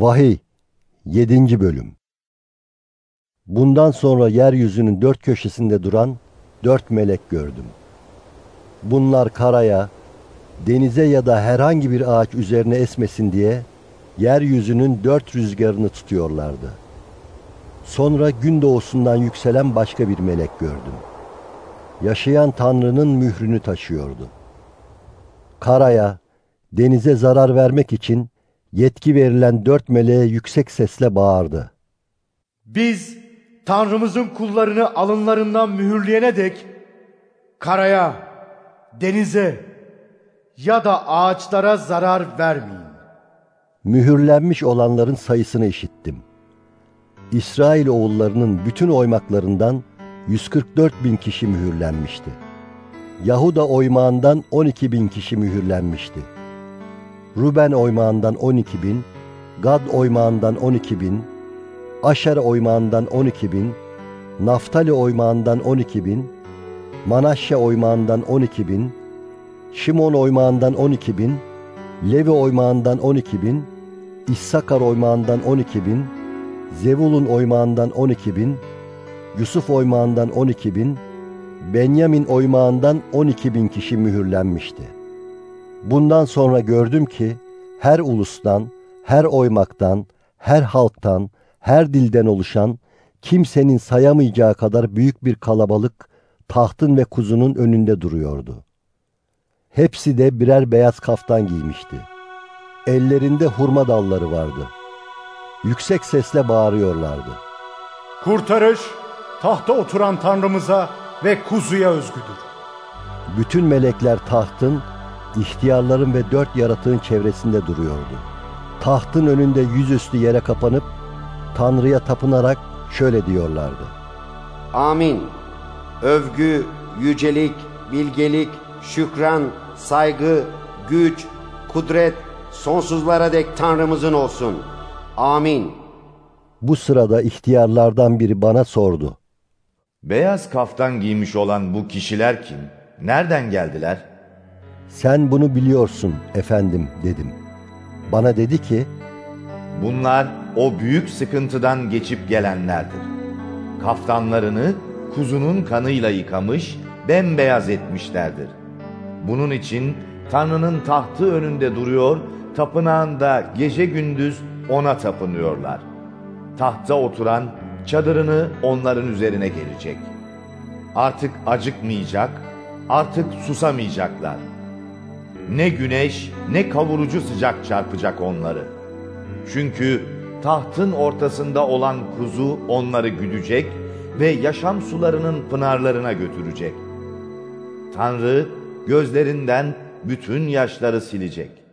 Vahiy 7. Bölüm Bundan sonra yeryüzünün dört köşesinde duran dört melek gördüm. Bunlar karaya, denize ya da herhangi bir ağaç üzerine esmesin diye yeryüzünün dört rüzgarını tutuyorlardı. Sonra gün doğusundan yükselen başka bir melek gördüm. Yaşayan Tanrı'nın mührünü taşıyordu. Karaya, denize zarar vermek için yetki verilen dört meleğe yüksek sesle bağırdı. Biz Tanrımızın kullarını alınlarından mühürleyene dek karaya, denize ya da ağaçlara zarar vermeyin. Mühürlenmiş olanların sayısını işittim. İsrail oğullarının bütün oymaklarından 144 bin kişi mühürlenmişti. Yahuda oymağından 12 bin kişi mühürlenmişti. Ruben oymağından 12 bin, Gad oymağından 12 bin, Aşer oymağından 12 bin, Naftali oymağından 12 bin, Manaşya oymağından 12 bin, Şimon oymağından 12 bin, Levi oymağından 12 bin, İssakar oymağından 12 bin, Zevulun oymağından 12 bin, Yusuf oymağından 12 bin, Benyamin oymağından 12 bin kişi mühürlenmişti. Bundan sonra gördüm ki her ulustan, her oymaktan, her halktan, her dilden oluşan kimsenin sayamayacağı kadar büyük bir kalabalık tahtın ve kuzunun önünde duruyordu. Hepsi de birer beyaz kaftan giymişti. Ellerinde hurma dalları vardı. Yüksek sesle bağırıyorlardı. Kurtarış tahta oturan Tanrımıza ve kuzuya özgüdür. Bütün melekler tahtın, ihtiyarların ve dört yaratığın çevresinde duruyordu. Tahtın önünde yüzüstü yere kapanıp Tanrı'ya tapınarak şöyle diyorlardı. Amin. Övgü, yücelik, bilgelik, şükran, saygı, güç, kudret sonsuzlara dek Tanrımızın olsun. Amin. Bu sırada ihtiyarlardan biri bana sordu. Beyaz kaftan giymiş olan bu kişiler kim? Nereden geldiler? Sen bunu biliyorsun efendim dedim. Bana dedi ki, Bunlar o büyük sıkıntıdan geçip gelenlerdir. Kaftanlarını kuzunun kanıyla yıkamış, bembeyaz etmişlerdir. Bunun için Tanrı'nın tahtı önünde duruyor, tapınağında gece gündüz ona tapınıyorlar. Tahta oturan çadırını onların üzerine gelecek. Artık acıkmayacak, artık susamayacaklar. Ne güneş ne kavurucu sıcak çarpacak onları. Çünkü tahtın ortasında olan kuzu onları güdecek ve yaşam sularının pınarlarına götürecek. Tanrı gözlerinden bütün yaşları silecek.